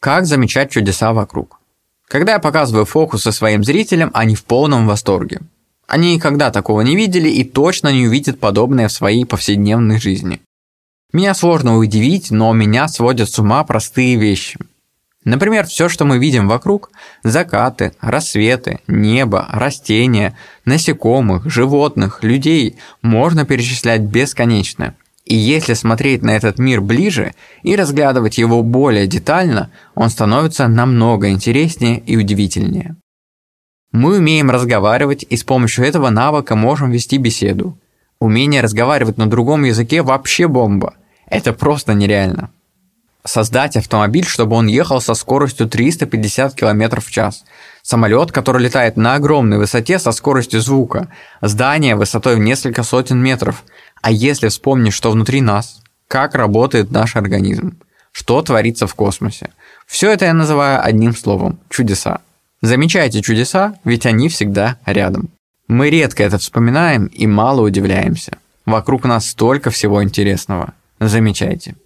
Как замечать чудеса вокруг? Когда я показываю фокусы своим зрителям, они в полном восторге. Они никогда такого не видели и точно не увидят подобное в своей повседневной жизни. Меня сложно удивить, но меня сводят с ума простые вещи. Например, все, что мы видим вокруг – закаты, рассветы, небо, растения, насекомых, животных, людей – можно перечислять бесконечно – и если смотреть на этот мир ближе и разглядывать его более детально, он становится намного интереснее и удивительнее. Мы умеем разговаривать и с помощью этого навыка можем вести беседу. Умение разговаривать на другом языке вообще бомба. Это просто нереально. Создать автомобиль, чтобы он ехал со скоростью 350 км в час. Самолет, который летает на огромной высоте со скоростью звука. Здание высотой в несколько сотен метров – а если вспомнить, что внутри нас, как работает наш организм, что творится в космосе, все это я называю одним словом – чудеса. Замечайте чудеса, ведь они всегда рядом. Мы редко это вспоминаем и мало удивляемся. Вокруг нас столько всего интересного. Замечайте.